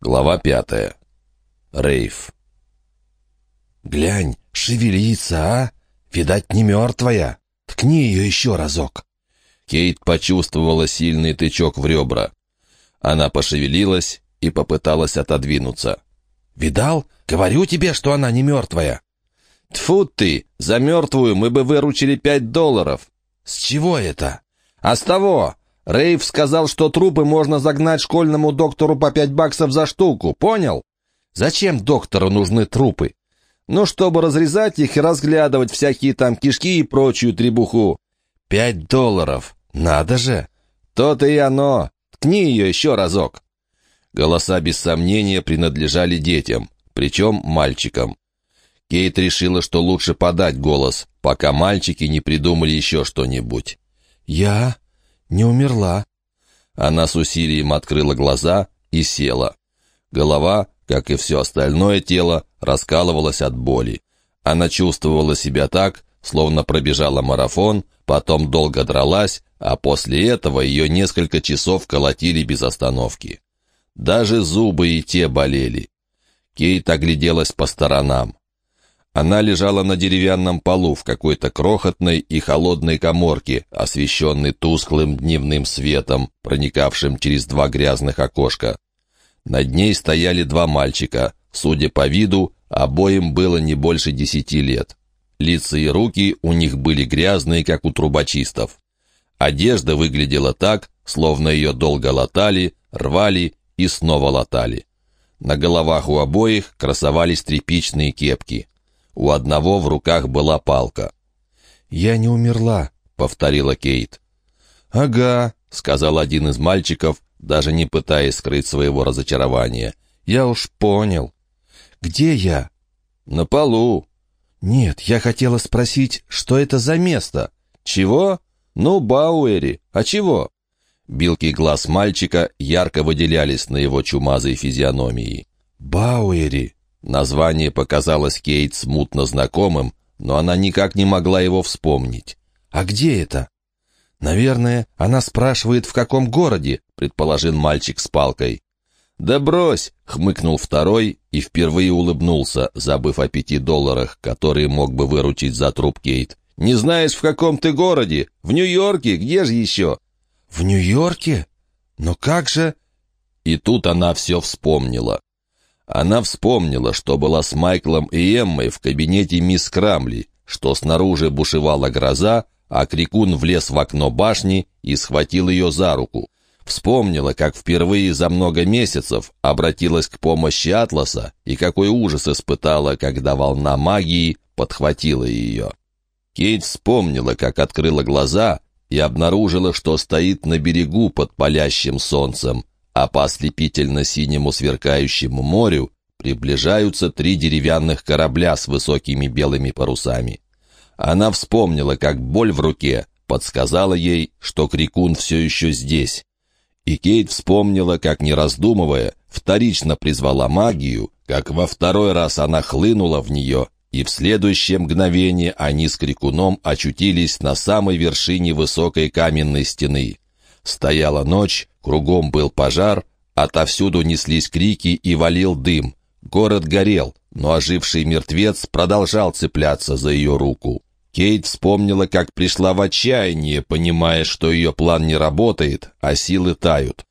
Глава пятая. Рейв. «Глянь, шевелится, а? Видать, не мертвая. Ткни ее еще разок». Кейт почувствовала сильный тычок в ребра. Она пошевелилась и попыталась отодвинуться. «Видал? Говорю тебе, что она не мертвая». «Тьфу ты! За мертвую мы бы выручили пять долларов». «С чего это?» «А с того! Рейв сказал, что трупы можно загнать школьному доктору по пять баксов за штуку, понял? Зачем доктору нужны трупы? Ну, чтобы разрезать их и разглядывать всякие там кишки и прочую требуху. Пять долларов. Надо же. То-то и оно. Ткни ее еще разок. Голоса без сомнения принадлежали детям, причем мальчикам. Кейт решила, что лучше подать голос, пока мальчики не придумали еще что-нибудь. «Я не умерла». Она с усилием открыла глаза и села. Голова, как и все остальное тело, раскалывалась от боли. Она чувствовала себя так, словно пробежала марафон, потом долго дралась, а после этого ее несколько часов колотили без остановки. Даже зубы и те болели. Кейт огляделась по сторонам. Она лежала на деревянном полу в какой-то крохотной и холодной коморке, освещенной тусклым дневным светом, проникавшим через два грязных окошка. Над ней стояли два мальчика. Судя по виду, обоим было не больше десяти лет. Лица и руки у них были грязные, как у трубочистов. Одежда выглядела так, словно ее долго латали, рвали и снова латали. На головах у обоих красовались тряпичные кепки. У одного в руках была палка. «Я не умерла», — повторила Кейт. «Ага», — сказал один из мальчиков, даже не пытаясь скрыть своего разочарования. «Я уж понял». «Где я?» «На полу». «Нет, я хотела спросить, что это за место?» «Чего? Ну, Бауэри. А чего?» Билки глаз мальчика ярко выделялись на его чумазой физиономии. «Бауэри», Название показалось Кейт смутно знакомым, но она никак не могла его вспомнить. «А где это?» «Наверное, она спрашивает, в каком городе», — предположил мальчик с палкой. «Да брось!» — хмыкнул второй и впервые улыбнулся, забыв о пяти долларах, которые мог бы выручить за труп Кейт. «Не знаешь, в каком ты городе? В Нью-Йорке? Где же еще?» «В Нью-Йорке? Но как же...» И тут она все вспомнила. Она вспомнила, что была с Майклом и Эммой в кабинете мисс Крамли, что снаружи бушевала гроза, а Крикун влез в окно башни и схватил ее за руку. Вспомнила, как впервые за много месяцев обратилась к помощи Атласа и какой ужас испытала, когда волна магии подхватила ее. Кейт вспомнила, как открыла глаза и обнаружила, что стоит на берегу под палящим солнцем, а по ослепительно-синему сверкающему морю приближаются три деревянных корабля с высокими белыми парусами. Она вспомнила, как боль в руке подсказала ей, что Крикун все еще здесь. И Кейт вспомнила, как, не раздумывая, вторично призвала магию, как во второй раз она хлынула в нее, и в следующее мгновение они с Крикуном очутились на самой вершине высокой каменной стены. Стояла ночь, кругом был пожар, отовсюду неслись крики и валил дым. Город горел, но оживший мертвец продолжал цепляться за ее руку. Кейт вспомнила, как пришла в отчаяние, понимая, что ее план не работает, а силы тают.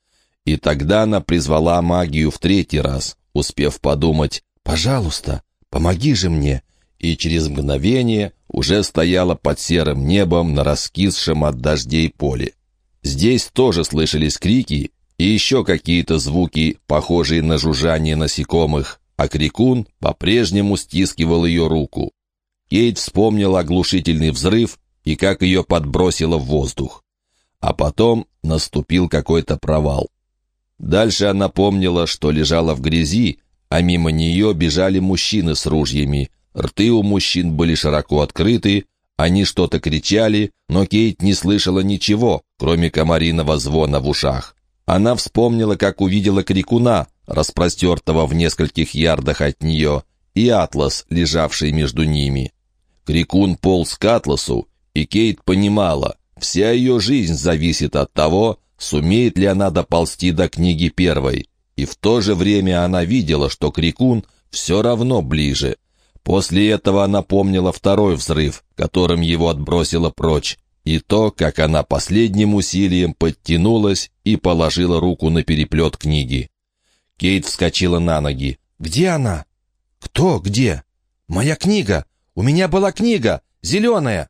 И тогда она призвала магию в третий раз, успев подумать «Пожалуйста, помоги же мне!» и через мгновение уже стояла под серым небом на раскисшем от дождей поле. Здесь тоже слышались крики и еще какие-то звуки, похожие на жужжание насекомых, а крикун по-прежнему стискивал ее руку. Кейт вспомнил оглушительный взрыв и как ее подбросило в воздух. А потом наступил какой-то провал. Дальше она помнила, что лежала в грязи, а мимо нее бежали мужчины с ружьями. Рты у мужчин были широко открыты, они что-то кричали, но Кейт не слышала ничего, кроме комариного звона в ушах. Она вспомнила, как увидела крикуна, распростертого в нескольких ярдах от нее, и атлас, лежавший между ними. Крикун полз к атласу, и Кейт понимала, вся ее жизнь зависит от того, сумеет ли она доползти до книги первой. и в то же время она видела, что Крикун все равно ближе. После этого она помнила второй взрыв, которым его отбросило прочь, и то, как она последним усилием подтянулась и положила руку на переплет книги. Кейт вскочила на ноги. «Где она?» «Кто где?» «Моя книга! У меня была книга! Зеленая!»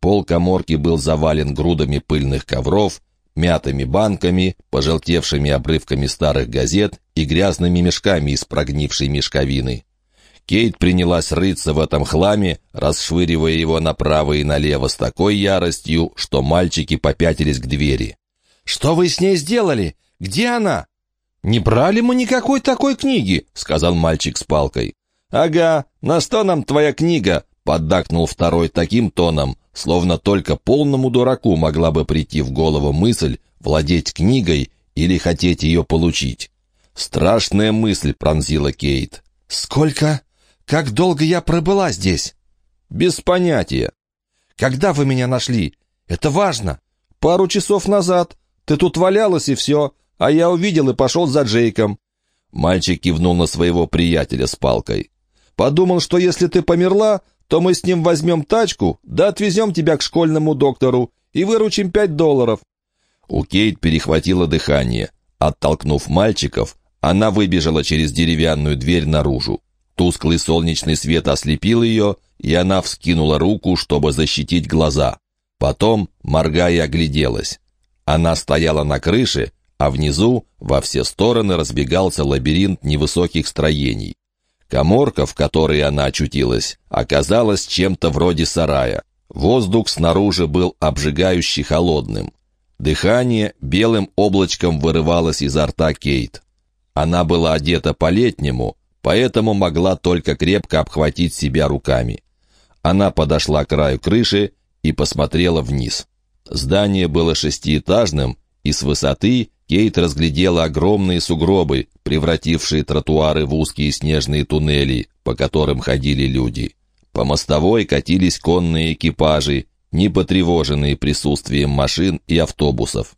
Пол коморки был завален грудами пыльных ковров, мятыми банками, пожелтевшими обрывками старых газет и грязными мешками из прогнившей мешковины. Кейт принялась рыться в этом хламе, расшвыривая его направо и налево с такой яростью, что мальчики попятились к двери. «Что вы с ней сделали? Где она?» «Не брали мы никакой такой книги», — сказал мальчик с палкой. «Ага, на что нам твоя книга?» — поддакнул второй таким тоном, словно только полному дураку могла бы прийти в голову мысль владеть книгой или хотеть ее получить. Страшная мысль пронзила Кейт. «Сколько?» Как долго я пробыла здесь?» «Без понятия». «Когда вы меня нашли? Это важно». «Пару часов назад. Ты тут валялась и все, а я увидел и пошел за Джейком». Мальчик кивнул на своего приятеля с палкой. «Подумал, что если ты померла, то мы с ним возьмем тачку, да отвезем тебя к школьному доктору и выручим пять долларов». У Кейт перехватило дыхание. Оттолкнув мальчиков, она выбежала через деревянную дверь наружу. Тусклый солнечный свет ослепил ее, и она вскинула руку, чтобы защитить глаза. Потом, моргая, огляделась. Она стояла на крыше, а внизу во все стороны разбегался лабиринт невысоких строений. Коморка, в которой она очутилась, оказалась чем-то вроде сарая. Воздух снаружи был обжигающе холодным. Дыхание белым облачком вырывалось изо рта Кейт. Она была одета по-летнему, поэтому могла только крепко обхватить себя руками. Она подошла к краю крыши и посмотрела вниз. Здание было шестиэтажным, и с высоты Кейт разглядела огромные сугробы, превратившие тротуары в узкие снежные туннели, по которым ходили люди. По мостовой катились конные экипажи, не потревоженные присутствием машин и автобусов.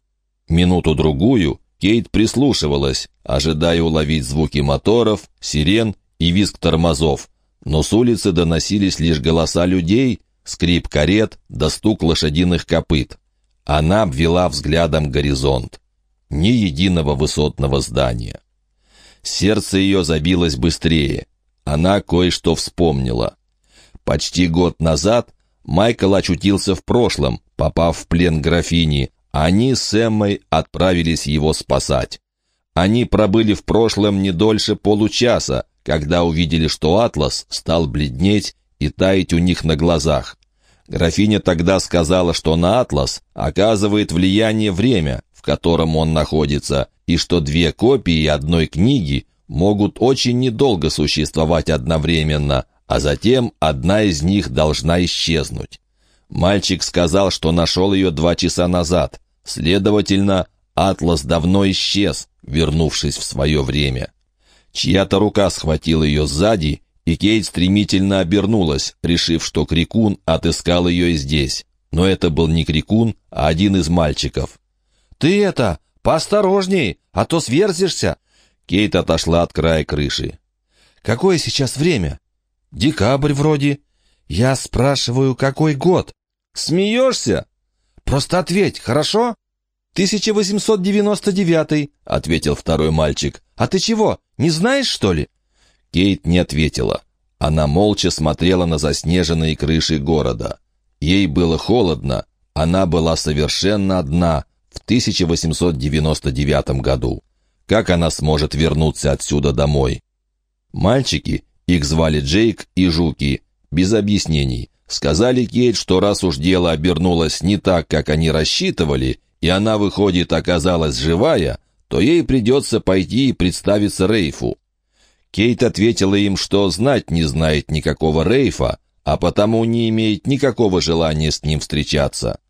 Минуту-другую Кейт прислушивалась, ожидая уловить звуки моторов, сирен и визг тормозов, но с улицы доносились лишь голоса людей, скрип карет да стук лошадиных копыт. Она обвела взглядом горизонт. Ни единого высотного здания. Сердце ее забилось быстрее. Она кое-что вспомнила. Почти год назад Майкл очутился в прошлом, попав в плен графини, они с Эммой отправились его спасать. Они пробыли в прошлом не дольше получаса, когда увидели, что Атлас стал бледнеть и таять у них на глазах. Графиня тогда сказала, что на Атлас оказывает влияние время, в котором он находится, и что две копии одной книги могут очень недолго существовать одновременно, а затем одна из них должна исчезнуть. Мальчик сказал, что нашел ее два часа назад. Следовательно, Атлас давно исчез, вернувшись в свое время. Чья-то рука схватила ее сзади, и Кейт стремительно обернулась, решив, что Крикун отыскал ее здесь. Но это был не Крикун, а один из мальчиков. «Ты это, поосторожней, а то сверзишься!» Кейт отошла от края крыши. «Какое сейчас время?» «Декабрь вроде». «Я спрашиваю, какой год?» «Смеешься?» «Просто ответь, хорошо?» «1899», — ответил второй мальчик. «А ты чего, не знаешь, что ли?» Кейт не ответила. Она молча смотрела на заснеженные крыши города. Ей было холодно. Она была совершенно одна в 1899 году. Как она сможет вернуться отсюда домой? Мальчики, их звали Джейк и Жуки, без объяснений, Сказали Кейт, что раз уж дело обернулось не так, как они рассчитывали, и она, выходит, оказалась живая, то ей придется пойти и представиться Рейфу. Кейт ответила им, что знать не знает никакого Рейфа, а потому не имеет никакого желания с ним встречаться.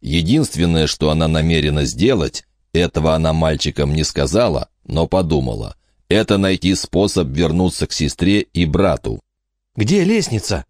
Единственное, что она намерена сделать, этого она мальчикам не сказала, но подумала, это найти способ вернуться к сестре и брату. «Где лестница?»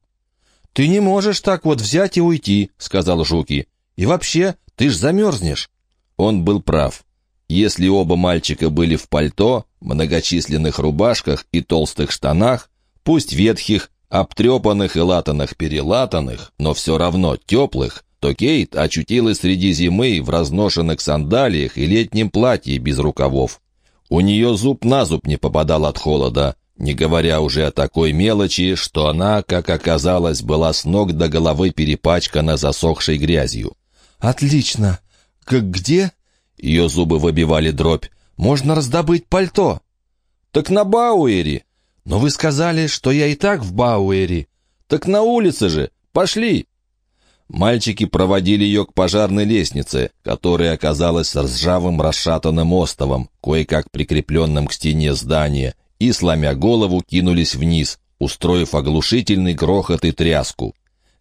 «Ты не можешь так вот взять и уйти», — сказал Жуки. «И вообще, ты ж замерзнешь». Он был прав. Если оба мальчика были в пальто, многочисленных рубашках и толстых штанах, пусть ветхих, обтрепанных и латаных-перелатанных, но все равно теплых, то Кейт очутилась среди зимы в разношенных сандалиях и летнем платье без рукавов. У нее зуб на зуб не попадал от холода, не говоря уже о такой мелочи, что она, как оказалось, была с ног до головы перепачкана засохшей грязью. «Отлично! Как где?» Ее зубы выбивали дробь. «Можно раздобыть пальто!» «Так на Бауэре!» «Но вы сказали, что я и так в Бауэре!» «Так на улице же! Пошли!» Мальчики проводили ее к пожарной лестнице, которая оказалась ржавым расшатанным остовом, кое-как прикрепленным к стене здания, и, сломя голову, кинулись вниз, устроив оглушительный грохот и тряску.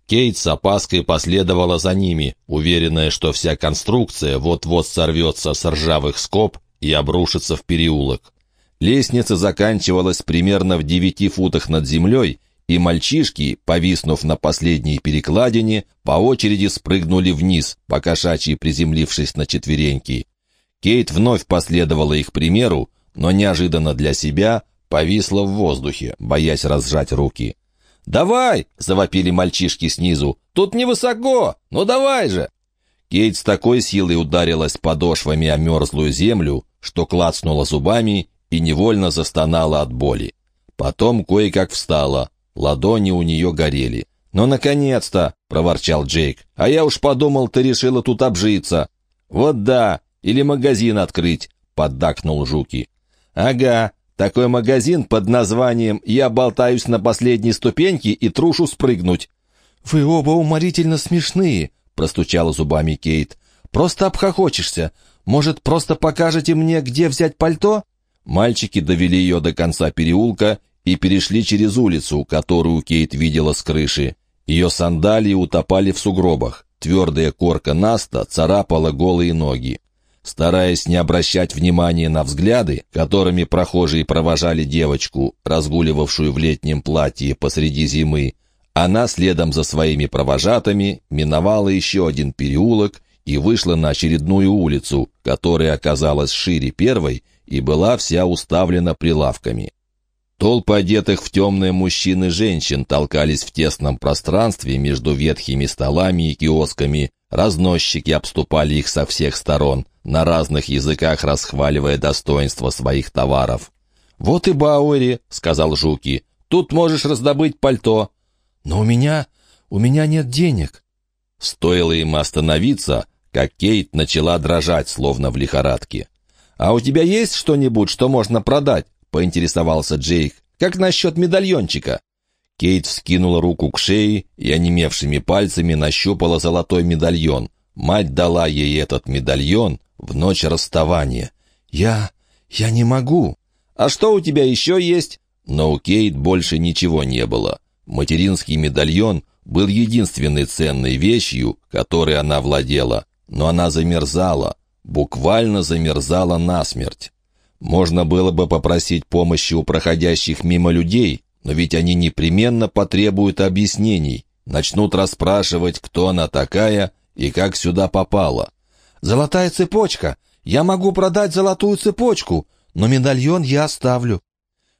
Кейт с опаской последовала за ними, уверенная, что вся конструкция вот-вот сорвется с ржавых скоб и обрушится в переулок. Лестница заканчивалась примерно в девяти футах над землей, и мальчишки, повиснув на последней перекладине, по очереди спрыгнули вниз, покошачьи приземлившись на четвереньки. Кейт вновь последовала их примеру, но неожиданно для себя повисла в воздухе, боясь разжать руки. «Давай!» — завопили мальчишки снизу. «Тут невысоко! Ну давай же!» Кейт с такой силой ударилась подошвами о мерзлую землю, что клацнула зубами и невольно застонала от боли. Потом кое-как встала, ладони у нее горели. «Ну, наконец-то!» — проворчал Джейк. «А я уж подумал, ты решила тут обжиться». «Вот да! Или магазин открыть!» — поддакнул Жуки. «Ага, такой магазин под названием «Я болтаюсь на последней ступеньке и трушу спрыгнуть». «Вы оба уморительно смешные», — простучала зубами Кейт. «Просто обхохочешься. Может, просто покажете мне, где взять пальто?» Мальчики довели ее до конца переулка и перешли через улицу, которую Кейт видела с крыши. Ее сандалии утопали в сугробах. Твердая корка Наста царапала голые ноги. Стараясь не обращать внимания на взгляды, которыми прохожие провожали девочку, разгуливавшую в летнем платье посреди зимы, она следом за своими провожатыми миновала еще один переулок и вышла на очередную улицу, которая оказалась шире первой и была вся уставлена прилавками. Толпы одетых в темные мужчин и женщин толкались в тесном пространстве между ветхими столами и киосками, разносчики обступали их со всех сторон, на разных языках расхваливая достоинство своих товаров. «Вот и Бауэри», — сказал Жуки, — «тут можешь раздобыть пальто». «Но у меня... у меня нет денег». Стоило им остановиться, как Кейт начала дрожать, словно в лихорадке. «А у тебя есть что-нибудь, что можно продать?» — поинтересовался Джейк. «Как насчет медальончика?» Кейт вскинула руку к шее и онемевшими пальцами нащупала золотой медальон. Мать дала ей этот медальон, в ночь расставания. «Я... я не могу». «А что у тебя еще есть?» Но у Кейт больше ничего не было. Материнский медальон был единственной ценной вещью, которой она владела, но она замерзала, буквально замерзала насмерть. Можно было бы попросить помощи у проходящих мимо людей, но ведь они непременно потребуют объяснений, начнут расспрашивать, кто она такая и как сюда попала. «Золотая цепочка! Я могу продать золотую цепочку, но медальон я оставлю».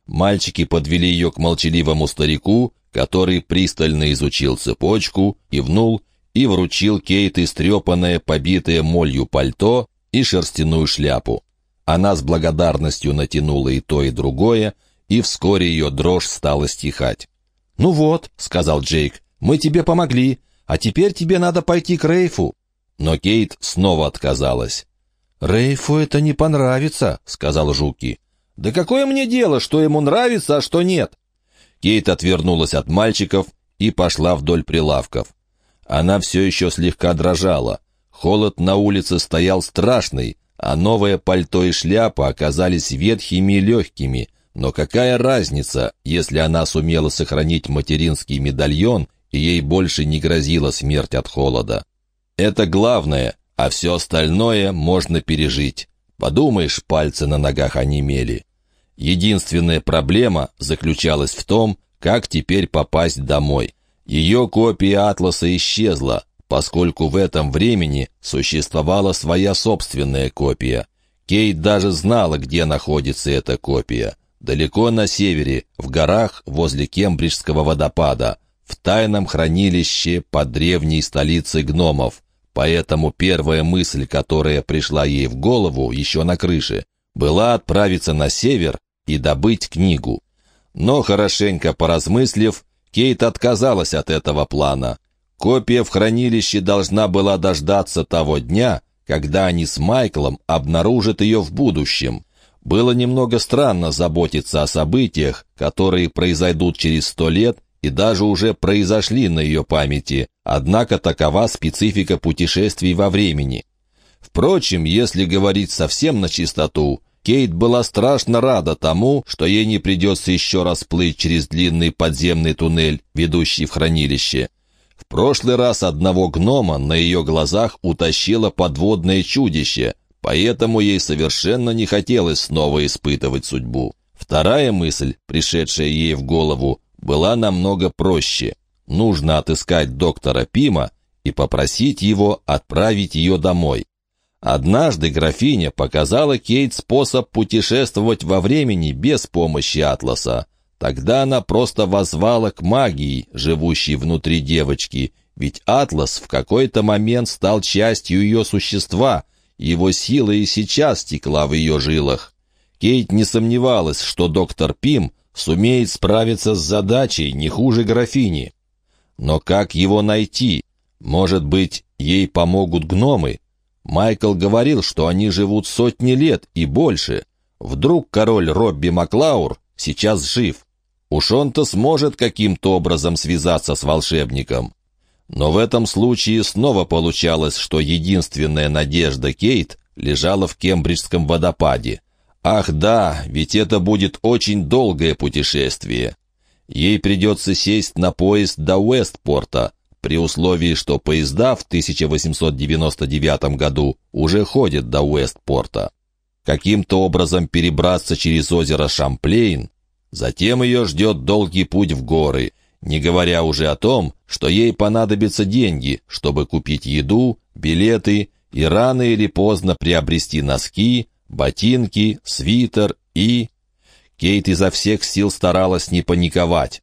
Мальчики подвели ее к молчаливому старику, который пристально изучил цепочку, кивнул и вручил Кейт истрепанное, побитое молью пальто и шерстяную шляпу. Она с благодарностью натянула и то, и другое, и вскоре ее дрожь стала стихать. «Ну вот», — сказал Джейк, — «мы тебе помогли, а теперь тебе надо пойти к Рейфу». Но Кейт снова отказалась. «Рейфу это не понравится», — сказал Жуки. «Да какое мне дело, что ему нравится, а что нет?» Кейт отвернулась от мальчиков и пошла вдоль прилавков. Она все еще слегка дрожала. Холод на улице стоял страшный, а новое пальто и шляпа оказались ветхими и легкими. Но какая разница, если она сумела сохранить материнский медальон, и ей больше не грозила смерть от холода? Это главное, а все остальное можно пережить. Подумаешь, пальцы на ногах онемели. Единственная проблема заключалась в том, как теперь попасть домой. Ее копия атласа исчезла, поскольку в этом времени существовала своя собственная копия. Кейт даже знала, где находится эта копия. Далеко на севере, в горах возле Кембриджского водопада, в тайном хранилище под древней столицей гномов. Поэтому первая мысль, которая пришла ей в голову еще на крыше, была отправиться на север и добыть книгу. Но, хорошенько поразмыслив, Кейт отказалась от этого плана. Копия в хранилище должна была дождаться того дня, когда они с Майклом обнаружат ее в будущем. Было немного странно заботиться о событиях, которые произойдут через сто лет и даже уже произошли на ее памяти, однако такова специфика путешествий во времени. Впрочем, если говорить совсем на чистоту, Кейт была страшно рада тому, что ей не придется еще раз плыть через длинный подземный туннель, ведущий в хранилище. В прошлый раз одного гнома на ее глазах утащило подводное чудище, поэтому ей совершенно не хотелось снова испытывать судьбу. Вторая мысль, пришедшая ей в голову, была намного проще. Нужно отыскать доктора Пима и попросить его отправить ее домой. Однажды графиня показала Кейт способ путешествовать во времени без помощи Атласа. Тогда она просто возвала к магии, живущей внутри девочки, ведь Атлас в какой-то момент стал частью ее существа, его сила и сейчас текла в ее жилах. Кейт не сомневалась, что доктор Пим сумеет справиться с задачей не хуже графини. Но как его найти? Может быть, ей помогут гномы? Майкл говорил, что они живут сотни лет и больше. Вдруг король Робби Маклаур сейчас жив. Уж он-то сможет каким-то образом связаться с волшебником. Но в этом случае снова получалось, что единственная надежда Кейт лежала в Кембриджском водопаде. Ах да, ведь это будет очень долгое путешествие. Ей придется сесть на поезд до Уэстпорта, при условии, что поезда в 1899 году уже ходят до Уэстпорта. Каким-то образом перебраться через озеро Шамплейн, затем ее ждет долгий путь в горы, не говоря уже о том, что ей понадобятся деньги, чтобы купить еду, билеты и рано или поздно приобрести носки, ботинки, свитер и... Кейт изо всех сил старалась не паниковать.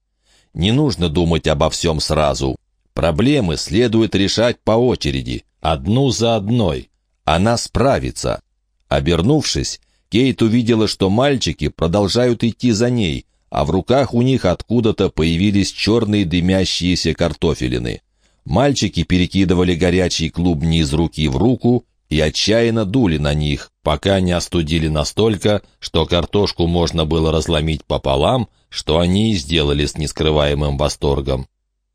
Не нужно думать обо всем сразу. Проблемы следует решать по очереди, одну за одной. Она справится. Обернувшись, Кейт увидела, что мальчики продолжают идти за ней, а в руках у них откуда-то появились черные дымящиеся картофелины. Мальчики перекидывали горячие клубни из руки в руку и отчаянно дули на них, пока не остудили настолько, что картошку можно было разломить пополам, что они и сделали с нескрываемым восторгом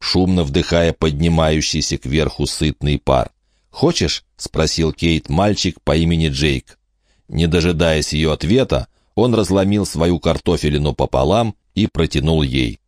шумно вдыхая поднимающийся кверху сытный пар. «Хочешь?» — спросил Кейт мальчик по имени Джейк. Не дожидаясь ее ответа, он разломил свою картофелину пополам и протянул ей.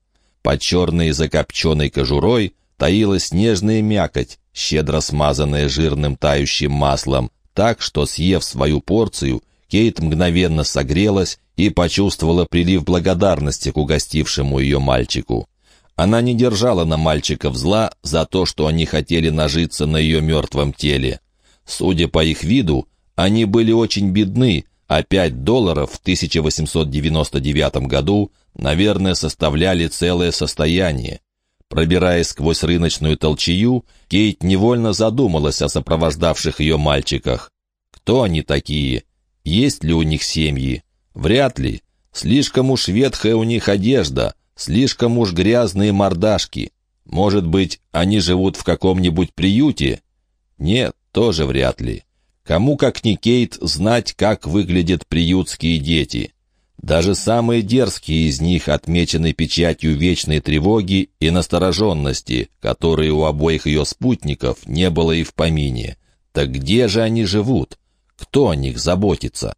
Под черной закопченной кожурой таилась нежная мякоть, щедро смазанная жирным тающим маслом, так что, съев свою порцию, Кейт мгновенно согрелась и почувствовала прилив благодарности к угостившему ее мальчику. Она не держала на мальчиков зла за то, что они хотели нажиться на ее мертвом теле. Судя по их виду, они были очень бедны, а 5 долларов в 1899 году, наверное, составляли целое состояние. Пробираясь сквозь рыночную толчею, Кейт невольно задумалась о сопровождавших ее мальчиках. Кто они такие? Есть ли у них семьи? Вряд ли. Слишком уж ветхая у них одежда, Слишком уж грязные мордашки. Может быть, они живут в каком-нибудь приюте? Нет, тоже вряд ли. Кому, как ни Кейт, знать, как выглядят приютские дети. Даже самые дерзкие из них отмечены печатью вечной тревоги и настороженности, которые у обоих ее спутников не было и в помине. Так где же они живут? Кто о них заботится?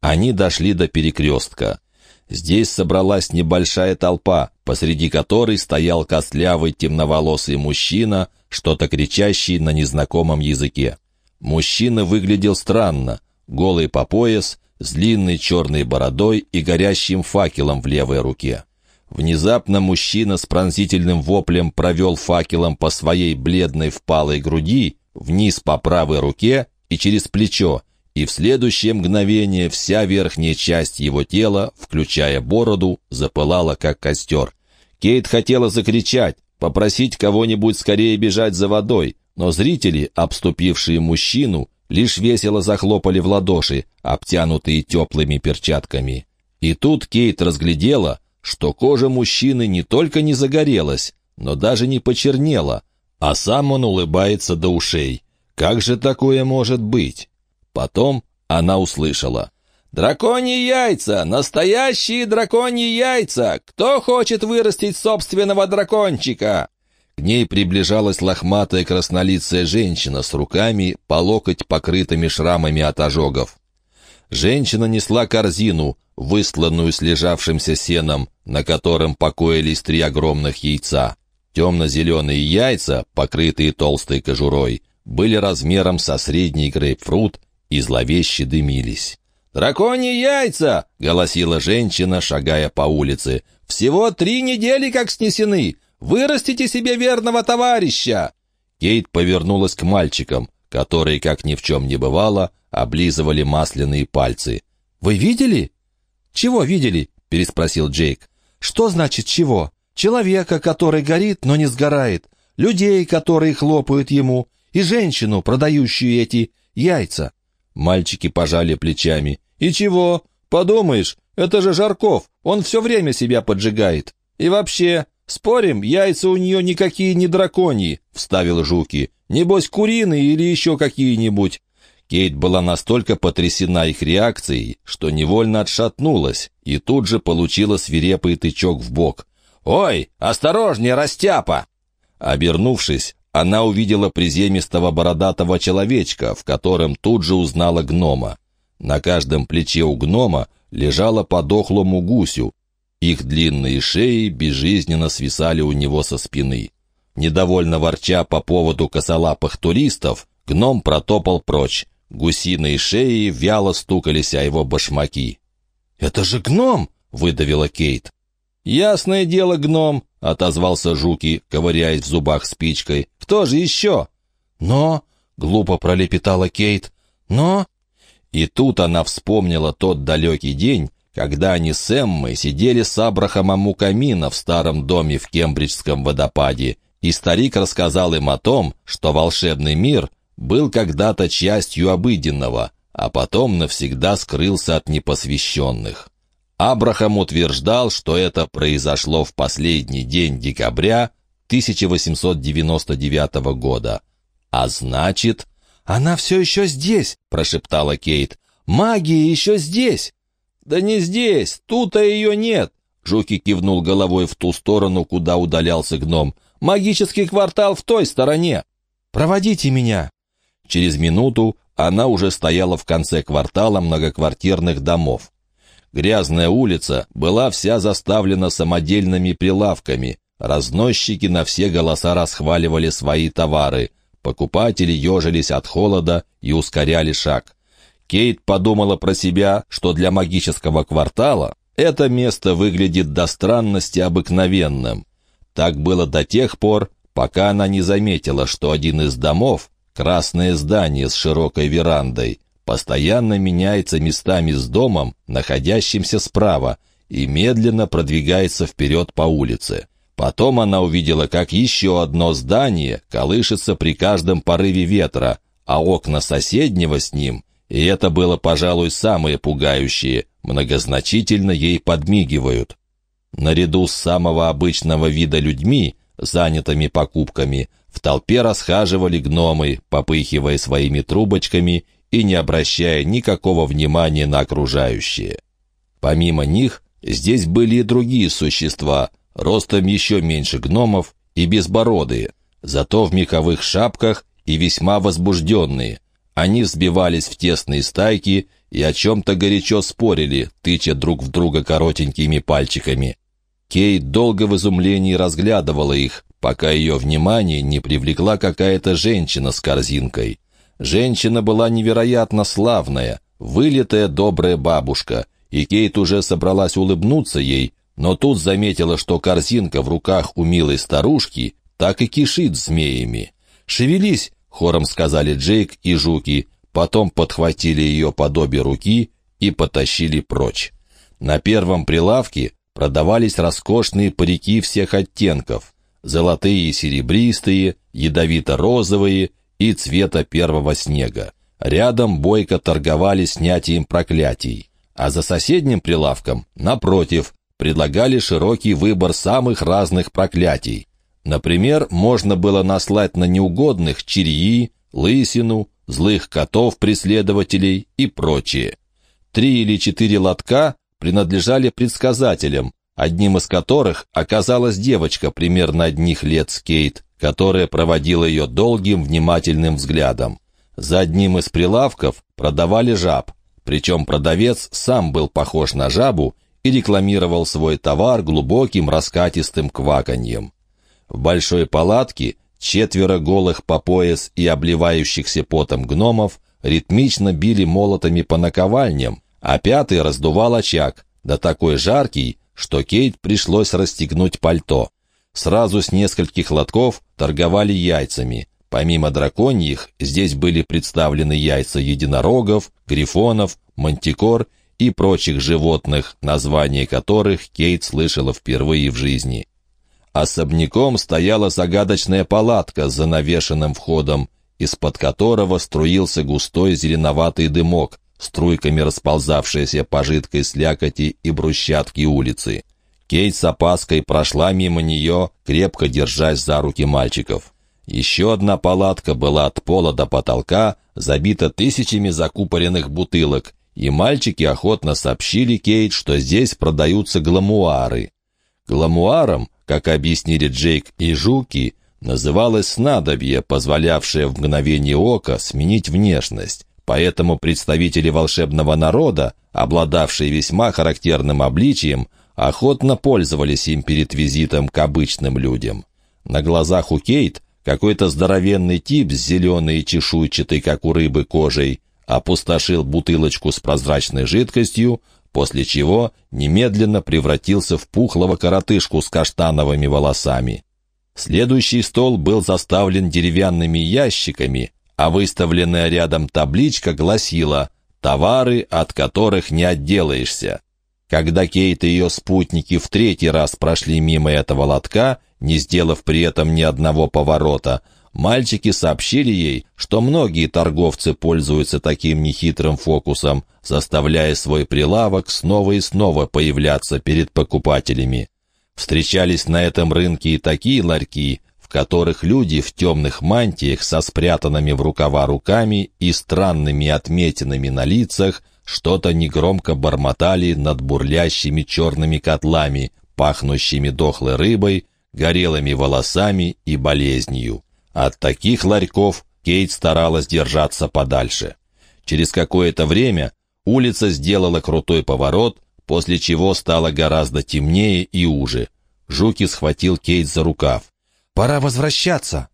Они дошли до перекрестка. Здесь собралась небольшая толпа, посреди которой стоял костлявый темноволосый мужчина, что-то кричащий на незнакомом языке. Мужчина выглядел странно, голый по пояс, с длинной черной бородой и горящим факелом в левой руке. Внезапно мужчина с пронзительным воплем провел факелом по своей бледной впалой груди, вниз по правой руке и через плечо, и в следующее мгновение вся верхняя часть его тела, включая бороду, запылала как костер. Кейт хотела закричать, попросить кого-нибудь скорее бежать за водой, но зрители, обступившие мужчину, лишь весело захлопали в ладоши, обтянутые теплыми перчатками. И тут Кейт разглядела, что кожа мужчины не только не загорелась, но даже не почернела, а сам он улыбается до ушей. Как же такое может быть? Потом она услышала. «Драконьи яйца! Настоящие драконьи яйца! Кто хочет вырастить собственного дракончика?» Ней приближалась лохматая краснолицая женщина с руками по локоть покрытыми шрамами от ожогов. Женщина несла корзину, высланную слежавшимся сеном, на котором покоились три огромных яйца. Темно-зеленые яйца, покрытые толстой кожурой, были размером со средний грейпфрут и зловеще дымились. «Драконьи яйца!» — голосила женщина, шагая по улице. «Всего три недели как снесены! Вырастите себе верного товарища!» Кейт повернулась к мальчикам, которые, как ни в чем не бывало, облизывали масляные пальцы. «Вы видели?» «Чего видели?» — переспросил Джейк. «Что значит чего? Человека, который горит, но не сгорает. Людей, которые хлопают ему. И женщину, продающую эти яйца». Мальчики пожали плечами. «И чего? Подумаешь, это же Жарков, он все время себя поджигает. И вообще, «Спорим, яйца у нее никакие не драконьи», — вставил Жуки. «Небось, куриные или еще какие-нибудь». Кейт была настолько потрясена их реакцией, что невольно отшатнулась и тут же получила свирепый тычок в бок. «Ой, осторожнее, растяпа!» Обернувшись, она увидела приземистого бородатого человечка, в котором тут же узнала гнома. На каждом плече у гнома лежала по дохлому гусю, их длинные шеи безжизненно свисали у него со спины. Недовольно ворча по поводу косолапых туристов, гном протопал прочь. Гусиные шеи вяло стукались о его башмаки. «Это же гном!» — выдавила Кейт. «Ясное дело, гном!» — отозвался Жуки, ковыряясь в зубах спичкой. «Кто же еще?» «Но...» — глупо пролепетала Кейт. «Но...» И тут она вспомнила тот далекий день, когда они с Эммой сидели с Абрахамом у камина в старом доме в Кембриджском водопаде, и старик рассказал им о том, что волшебный мир был когда-то частью обыденного, а потом навсегда скрылся от непосвященных. Абрахам утверждал, что это произошло в последний день декабря 1899 года. А значит... «Она все еще здесь!» — прошептала Кейт. «Магия еще здесь!» «Да не здесь, тут-то ее нет!» Жуки кивнул головой в ту сторону, куда удалялся гном. «Магический квартал в той стороне!» «Проводите меня!» Через минуту она уже стояла в конце квартала многоквартирных домов. Грязная улица была вся заставлена самодельными прилавками. Разносчики на все голоса расхваливали свои товары. Покупатели ежились от холода и ускоряли шаг. Кейт подумала про себя, что для магического квартала это место выглядит до странности обыкновенным. Так было до тех пор, пока она не заметила, что один из домов, красное здание с широкой верандой, постоянно меняется местами с домом, находящимся справа, и медленно продвигается вперед по улице. Потом она увидела, как еще одно здание колышется при каждом порыве ветра, а окна соседнего с ним и это было, пожалуй, самое пугающее. Многозначительно ей подмигивают. Наряду с самого обычного вида людьми, занятыми покупками, в толпе расхаживали гномы, попыхивая своими трубочками и не обращая никакого внимания на окружающее. Помимо них, здесь были и другие существа, ростом еще меньше гномов и безбородые, зато в меховых шапках и весьма возбужденные. Они взбивались в тесные стайки и о чем-то горячо спорили, тыча друг в друга коротенькими пальчиками. Кейт долго в изумлении разглядывала их, пока ее внимание не привлекла какая-то женщина с корзинкой. Женщина была невероятно славная, вылитая добрая бабушка, и Кейт уже собралась улыбнуться ей, но тут заметила, что корзинка в руках у милой старушки так и кишит змеями. «Шевелись!» — хором сказали Джейк и Жуки. потом подхватили ее под обе руки и потащили прочь. На первом прилавке продавались роскошные парики всех оттенков, золотые и серебристые, ядовито-розовые и цвета первого снега. Рядом бойко торговали снятием проклятий, а за соседним прилавком, напротив, предлагали широкий выбор самых разных проклятий. Например, можно было наслать на неугодных чирьи, лысину, злых котов-преследователей и прочее. Три или четыре лотка принадлежали предсказателям, одним из которых оказалась девочка примерно одних лет с Кейт, которая проводила ее долгим внимательным взглядом. За одним из прилавков продавали жаб, причем продавец сам был похож на жабу и рекламировал свой товар глубоким раскатистым кваканьем. В большой палатке четверо голых по пояс и обливающихся потом гномов ритмично били молотами по наковальням, а пятый раздувал очаг, да такой жаркий, что Кейт пришлось расстегнуть пальто. Сразу с нескольких лотков торговали яйцами. Помимо драконьих, здесь были представлены яйца единорогов, грифонов, мантикор и прочих животных, названия которых Кейт слышала впервые в жизни. Особняком стояла загадочная палатка с занавешенным входом, из-под которого струился густой зеленоватый дымок, струйками расползавшаяся по жидкой слякоти и брусчатке улицы. Кейт с опаской прошла мимо нее, крепко держась за руки мальчиков. Еще одна палатка была от пола до потолка, забита тысячами закупоренных бутылок, и мальчики охотно сообщили Кейт, что здесь продаются гламуары. Гламуаром, как объяснили Джейк и Жуки, называлось снадобье, позволявшее в мгновение ока сменить внешность. Поэтому представители волшебного народа, обладавшие весьма характерным обличием, охотно пользовались им перед визитом к обычным людям. На глазах у Кейт какой-то здоровенный тип с зеленой и чешуйчатой, как у рыбы, кожей опустошил бутылочку с прозрачной жидкостью, после чего немедленно превратился в пухлого коротышку с каштановыми волосами. Следующий стол был заставлен деревянными ящиками, а выставленная рядом табличка гласила «Товары, от которых не отделаешься». Когда Кейт и ее спутники в третий раз прошли мимо этого лотка, не сделав при этом ни одного поворота, мальчики сообщили ей, что многие торговцы пользуются таким нехитрым фокусом, заставляя свой прилавок снова и снова появляться перед покупателями. Встречались на этом рынке и такие ларьки, которых люди в темных мантиях со спрятанными в рукава руками и странными отметинами на лицах что-то негромко бормотали над бурлящими черными котлами, пахнущими дохлой рыбой, горелыми волосами и болезнью. От таких ларьков Кейт старалась держаться подальше. Через какое-то время улица сделала крутой поворот, после чего стало гораздо темнее и уже. Жуки схватил Кейт за рукав. Пора возвращаться.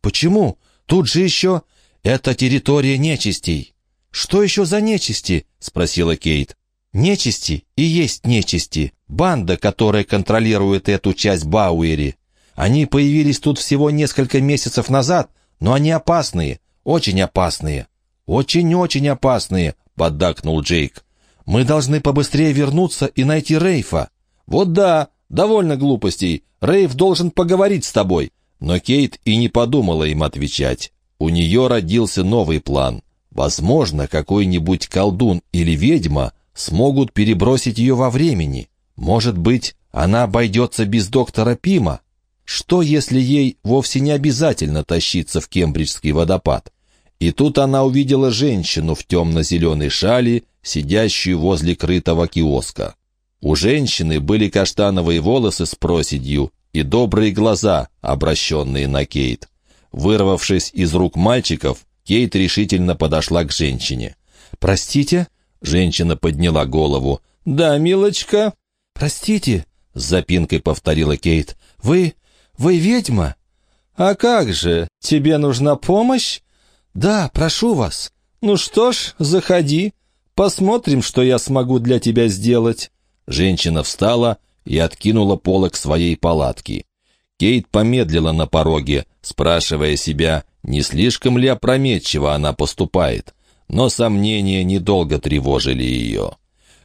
Почему? Тут же еще... Это территория нечистей. Что еще за нечисти? Спросила Кейт. Нечисти и есть нечисти. Банда, которая контролирует эту часть Бауэри. Они появились тут всего несколько месяцев назад, но они опасные, очень опасные. Очень-очень опасные, поддакнул Джейк. Мы должны побыстрее вернуться и найти Рейфа. Вот да, довольно глупостей. Рейв должен поговорить с тобой». Но Кейт и не подумала им отвечать. У нее родился новый план. Возможно, какой-нибудь колдун или ведьма смогут перебросить ее во времени. Может быть, она обойдется без доктора Пима? Что, если ей вовсе не обязательно тащиться в Кембриджский водопад? И тут она увидела женщину в темно-зеленой шали, сидящую возле крытого киоска. У женщины были каштановые волосы с проседью и добрые глаза, обращенные на Кейт. Вырвавшись из рук мальчиков, Кейт решительно подошла к женщине. «Простите?» — женщина подняла голову. «Да, милочка». «Простите?» — с запинкой повторила Кейт. «Вы... вы ведьма?» «А как же? Тебе нужна помощь?» «Да, прошу вас». «Ну что ж, заходи. Посмотрим, что я смогу для тебя сделать». Женщина встала и откинула полок своей палатки. Кейт помедлила на пороге, спрашивая себя, не слишком ли опрометчиво она поступает. Но сомнения недолго тревожили ее.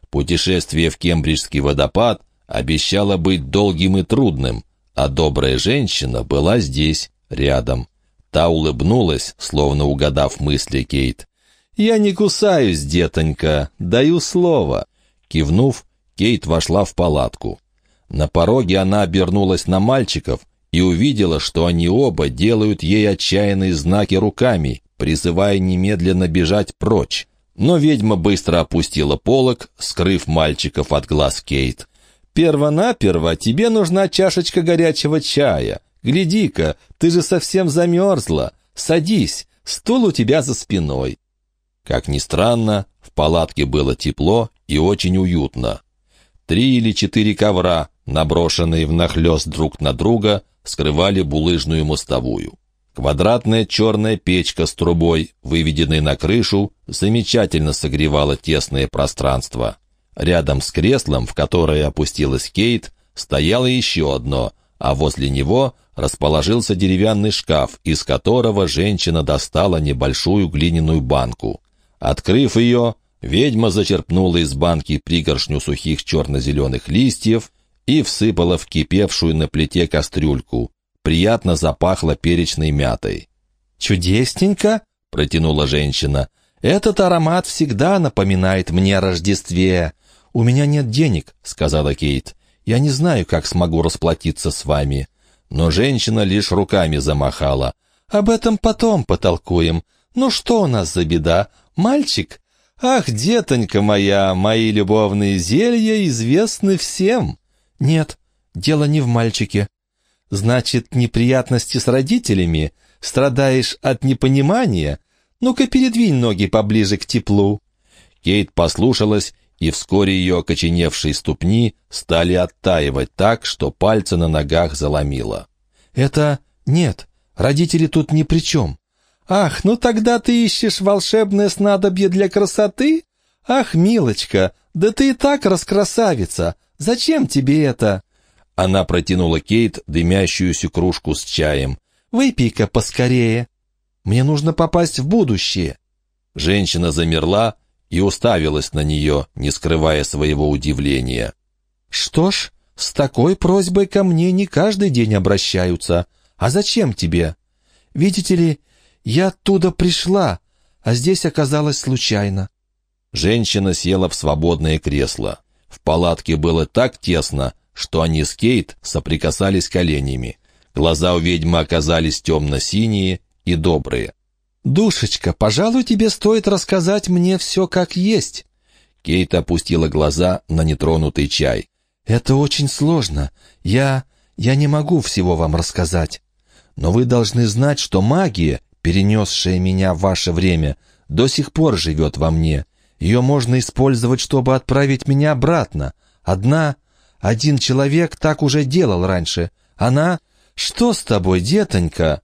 Путешествие в Кембриджский водопад обещало быть долгим и трудным, а добрая женщина была здесь, рядом. Та улыбнулась, словно угадав мысли Кейт. «Я не кусаюсь, детонька, даю слово». Кивнув, Кейт вошла в палатку. На пороге она обернулась на мальчиков и увидела, что они оба делают ей отчаянные знаки руками, призывая немедленно бежать прочь. Но ведьма быстро опустила полог, скрыв мальчиков от глаз Кейт. «Первонаперво тебе нужна чашечка горячего чая. Гляди-ка, ты же совсем замерзла. Садись, стул у тебя за спиной». Как ни странно, в палатке было тепло и очень уютно. Три или четыре ковра, наброшенные внахлёст друг на друга, скрывали булыжную мостовую. Квадратная черная печка с трубой, выведенной на крышу, замечательно согревала тесное пространство. Рядом с креслом, в которое опустилась Кейт, стояло еще одно, а возле него расположился деревянный шкаф, из которого женщина достала небольшую глиняную банку. Открыв ее, ведьма зачерпнула из банки пригоршню сухих черно-зеленых листьев и всыпала в кипевшую на плите кастрюльку. Приятно запахло перечной мятой. «Чудесненько!» — протянула женщина. «Этот аромат всегда напоминает мне о Рождестве. У меня нет денег», — сказала Кейт. «Я не знаю, как смогу расплатиться с вами». Но женщина лишь руками замахала. «Об этом потом потолкуем. Ну что у нас за беда? Мальчик? Ах, детонька моя, мои любовные зелья известны всем». «Нет, дело не в мальчике». «Значит, неприятности с родителями? Страдаешь от непонимания? Ну-ка, передвинь ноги поближе к теплу». Кейт послушалась, и вскоре ее окоченевшие ступни стали оттаивать так, что пальцы на ногах заломило. «Это... нет, родители тут ни при чем». «Ах, ну тогда ты ищешь волшебное снадобье для красоты? Ах, милочка, да ты и так раскрасавица, Зачем тебе это?» Она протянула Кейт дымящуюся кружку с чаем. «Выпей-ка поскорее. Мне нужно попасть в будущее». Женщина замерла и уставилась на нее, не скрывая своего удивления. «Что ж, с такой просьбой ко мне не каждый день обращаются. А зачем тебе? Видите ли, я оттуда пришла, а здесь оказалась случайно». Женщина села в свободное кресло. В палатке было так тесно, что они с Кейт соприкасались коленями. Глаза у ведьмы оказались темно-синие и добрые. «Душечка, пожалуй, тебе стоит рассказать мне все как есть». Кейт опустила глаза на нетронутый чай. «Это очень сложно. Я... я не могу всего вам рассказать. Но вы должны знать, что магия, перенесшая меня в ваше время, до сих пор живет во мне. Ее можно использовать, чтобы отправить меня обратно. Одна, один человек так уже делал раньше. Она... Что с тобой, детонька?»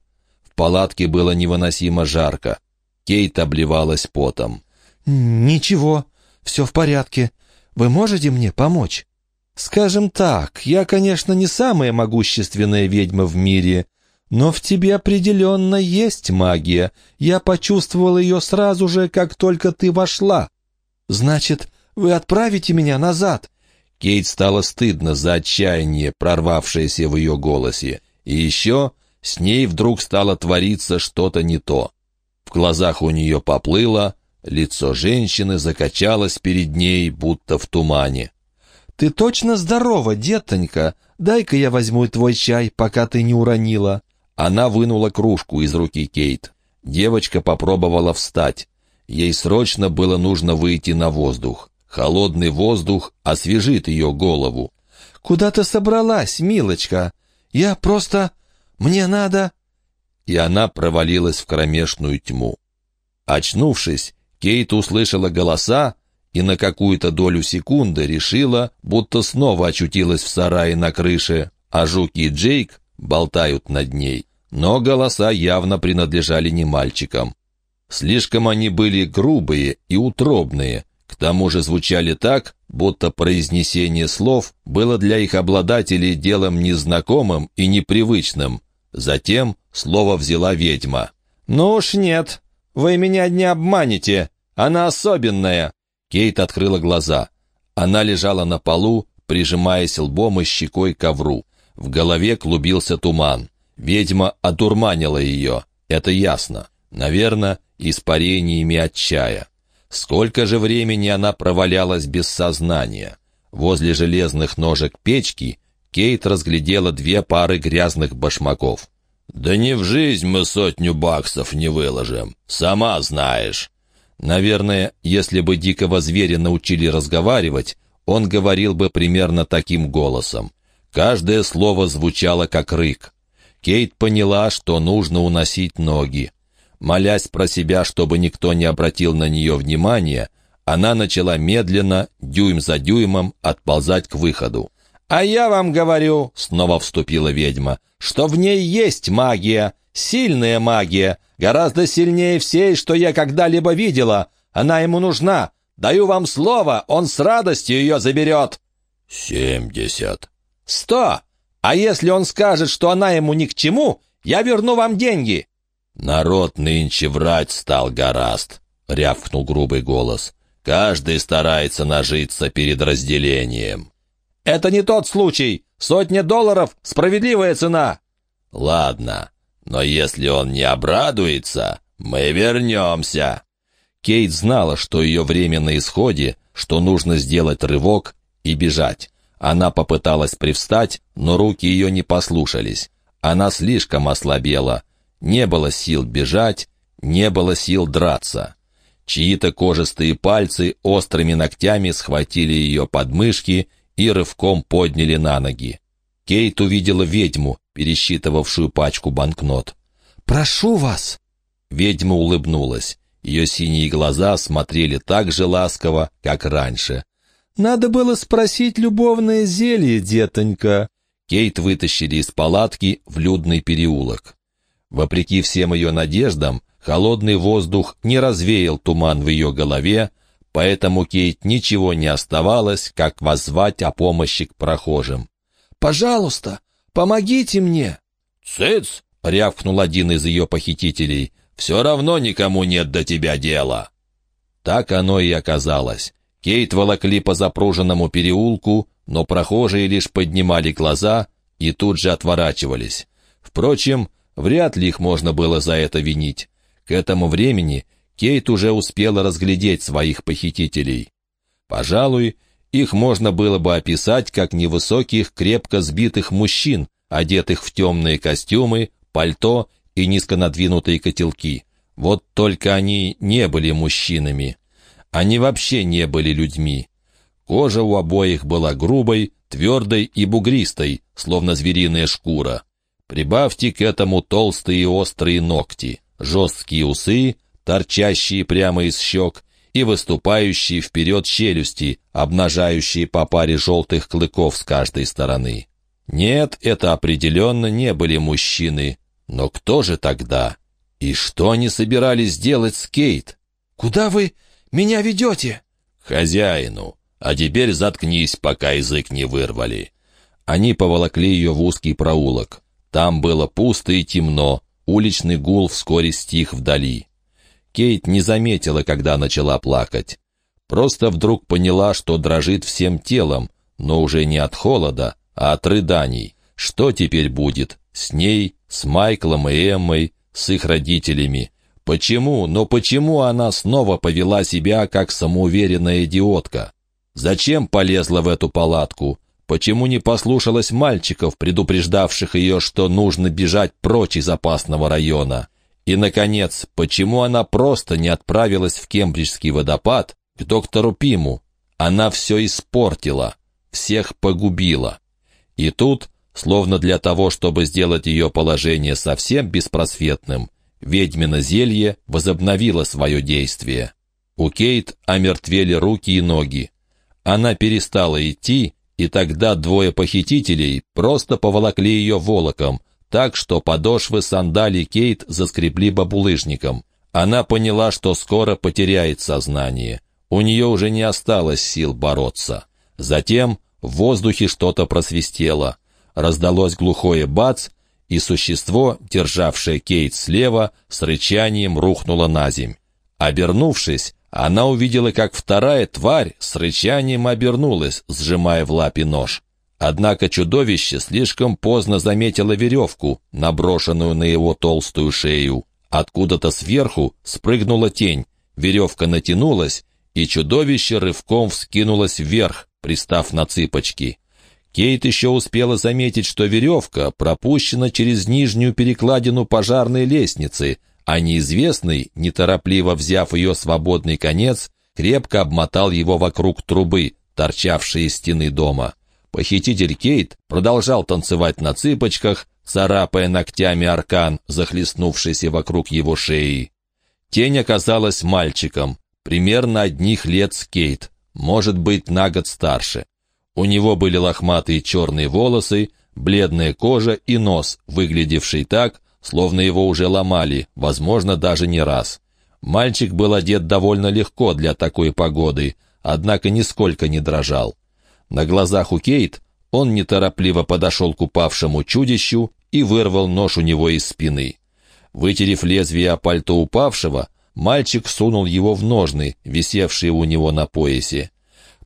В палатке было невыносимо жарко. Кейт обливалась потом. «Ничего, все в порядке. Вы можете мне помочь?» «Скажем так, я, конечно, не самая могущественная ведьма в мире, но в тебе определенно есть магия. Я почувствовал ее сразу же, как только ты вошла. «Значит, вы отправите меня назад?» Кейт стало стыдно за отчаяние, прорвавшееся в ее голосе. И еще с ней вдруг стало твориться что-то не то. В глазах у нее поплыло, лицо женщины закачалось перед ней, будто в тумане. «Ты точно здорова, детонька? Дай-ка я возьму твой чай, пока ты не уронила». Она вынула кружку из руки Кейт. Девочка попробовала встать. Ей срочно было нужно выйти на воздух. Холодный воздух освежит ее голову. «Куда ты собралась, милочка? Я просто... Мне надо...» И она провалилась в кромешную тьму. Очнувшись, Кейт услышала голоса и на какую-то долю секунды решила, будто снова очутилась в сарае на крыше, а Жуки и Джейк болтают над ней. Но голоса явно принадлежали не мальчикам. Слишком они были грубые и утробные, к тому же звучали так, будто произнесение слов было для их обладателей делом незнакомым и непривычным. Затем слово взяла ведьма. «Ну уж нет, вы меня не обманете. Она особенная!» Кейт открыла глаза. Она лежала на полу, прижимаясь лбом и щекой к ковру. В голове клубился туман. Ведьма одурманила ее, это ясно. Наверное, испарениями от чая. Сколько же времени она провалялась без сознания? Возле железных ножек печки Кейт разглядела две пары грязных башмаков. «Да не в жизнь мы сотню баксов не выложим, сама знаешь». Наверное, если бы дикого зверя научили разговаривать, он говорил бы примерно таким голосом. Каждое слово звучало как рык. Кейт поняла, что нужно уносить ноги. Молясь про себя, чтобы никто не обратил на нее внимания, она начала медленно, дюйм за дюймом, отползать к выходу. «А я вам говорю», — снова вступила ведьма, «что в ней есть магия, сильная магия, гораздо сильнее всей, что я когда-либо видела. Она ему нужна. Даю вам слово, он с радостью ее заберет». «Семьдесят». «Сто! А если он скажет, что она ему ни к чему, я верну вам деньги». «Народ нынче врать стал гораст», — рявкнул грубый голос. «Каждый старается нажиться перед разделением». «Это не тот случай. Сотня долларов — справедливая цена». «Ладно, но если он не обрадуется, мы вернемся». Кейт знала, что ее время на исходе, что нужно сделать рывок и бежать. Она попыталась привстать, но руки ее не послушались. Она слишком ослабела. Не было сил бежать, не было сил драться. Чьи-то кожистые пальцы острыми ногтями схватили ее подмышки и рывком подняли на ноги. Кейт увидела ведьму, пересчитывавшую пачку банкнот. «Прошу вас!» Ведьма улыбнулась. Ее синие глаза смотрели так же ласково, как раньше. «Надо было спросить любовное зелье, детонька». Кейт вытащили из палатки в людный переулок. Вопреки всем ее надеждам, холодный воздух не развеял туман в ее голове, поэтому Кейт ничего не оставалось, как воззвать о помощи к прохожим. «Пожалуйста, помогите мне!» «Цыц!» — рявкнул один из ее похитителей. «Все равно никому нет до тебя дела!» Так оно и оказалось. Кейт волокли по запруженному переулку, но прохожие лишь поднимали глаза и тут же отворачивались. Впрочем, Вряд ли их можно было за это винить. К этому времени Кейт уже успела разглядеть своих похитителей. Пожалуй, их можно было бы описать как невысоких, крепко сбитых мужчин, одетых в темные костюмы, пальто и низко надвинутые котелки. Вот только они не были мужчинами. Они вообще не были людьми. Кожа у обоих была грубой, твердой и бугристой, словно звериная шкура. Прибавьте к этому толстые острые ногти, жесткие усы, торчащие прямо из щек, и выступающие вперед челюсти, обнажающие по паре желтых клыков с каждой стороны. Нет, это определенно не были мужчины. Но кто же тогда? И что они собирались делать с Кейт? «Куда вы меня ведете?» «Хозяину. А теперь заткнись, пока язык не вырвали». Они поволокли ее в узкий проулок. Там было пусто и темно, уличный гул вскоре стих вдали. Кейт не заметила, когда начала плакать. Просто вдруг поняла, что дрожит всем телом, но уже не от холода, а от рыданий. Что теперь будет с ней, с Майклом и Эммой, с их родителями? Почему, но почему она снова повела себя как самоуверенная идиотка? Зачем полезла в эту палатку? Почему не послушалась мальчиков, предупреждавших ее, что нужно бежать прочь из опасного района? И, наконец, почему она просто не отправилась в Кембриджский водопад к доктору Пиму? Она все испортила, всех погубила. И тут, словно для того, чтобы сделать ее положение совсем беспросветным, ведьмино зелье возобновило свое действие. У Кейт омертвели руки и ноги. Она перестала идти и тогда двое похитителей просто поволокли ее волоком, так что подошвы сандалий Кейт заскребли бабулыжником. Она поняла, что скоро потеряет сознание. У нее уже не осталось сил бороться. Затем в воздухе что-то просвистело. Раздалось глухое бац, и существо, державшее Кейт слева, с рычанием рухнуло на земь. Обернувшись, Она увидела, как вторая тварь с рычанием обернулась, сжимая в лапе нож. Однако чудовище слишком поздно заметило веревку, наброшенную на его толстую шею. Откуда-то сверху спрыгнула тень, веревка натянулась, и чудовище рывком вскинулось вверх, пристав на цыпочки. Кейт еще успела заметить, что веревка пропущена через нижнюю перекладину пожарной лестницы, а неизвестный, неторопливо взяв ее свободный конец, крепко обмотал его вокруг трубы, торчавшей из стены дома. Похититель Кейт продолжал танцевать на цыпочках, царапая ногтями аркан, захлестнувшийся вокруг его шеи. Тень оказалась мальчиком, примерно одних лет с Кейт, может быть, на год старше. У него были лохматые черные волосы, бледная кожа и нос, выглядевший так, словно его уже ломали, возможно, даже не раз. Мальчик был одет довольно легко для такой погоды, однако нисколько не дрожал. На глазах у Кейт он неторопливо подошел к упавшему чудищу и вырвал нож у него из спины. Вытерев лезвие о пальто упавшего, мальчик сунул его в ножны, висевшие у него на поясе.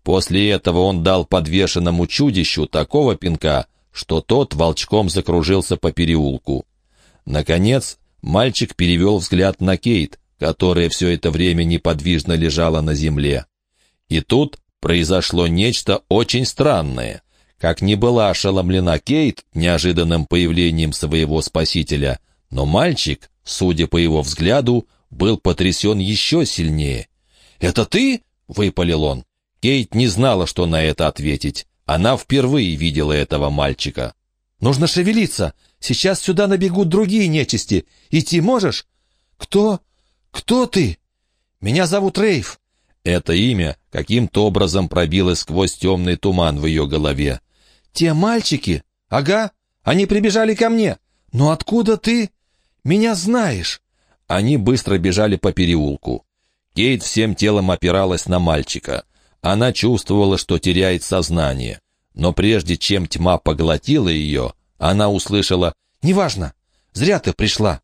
После этого он дал подвешенному чудищу такого пинка, что тот волчком закружился по переулку. Наконец, мальчик перевел взгляд на Кейт, которая все это время неподвижно лежала на земле. И тут произошло нечто очень странное. Как не была ошеломлена Кейт неожиданным появлением своего спасителя, но мальчик, судя по его взгляду, был потрясен еще сильнее. «Это ты?» — выпалил он. Кейт не знала, что на это ответить. Она впервые видела этого мальчика. «Нужно шевелиться! Сейчас сюда набегут другие нечисти. Идти можешь?» «Кто? Кто ты?» «Меня зовут Рейв». Это имя каким-то образом пробилось сквозь темный туман в ее голове. «Те мальчики? Ага, они прибежали ко мне. Но откуда ты? Меня знаешь?» Они быстро бежали по переулку. Кейт всем телом опиралась на мальчика. Она чувствовала, что теряет сознание. Но прежде чем тьма поглотила ее, она услышала «Неважно, зря ты пришла.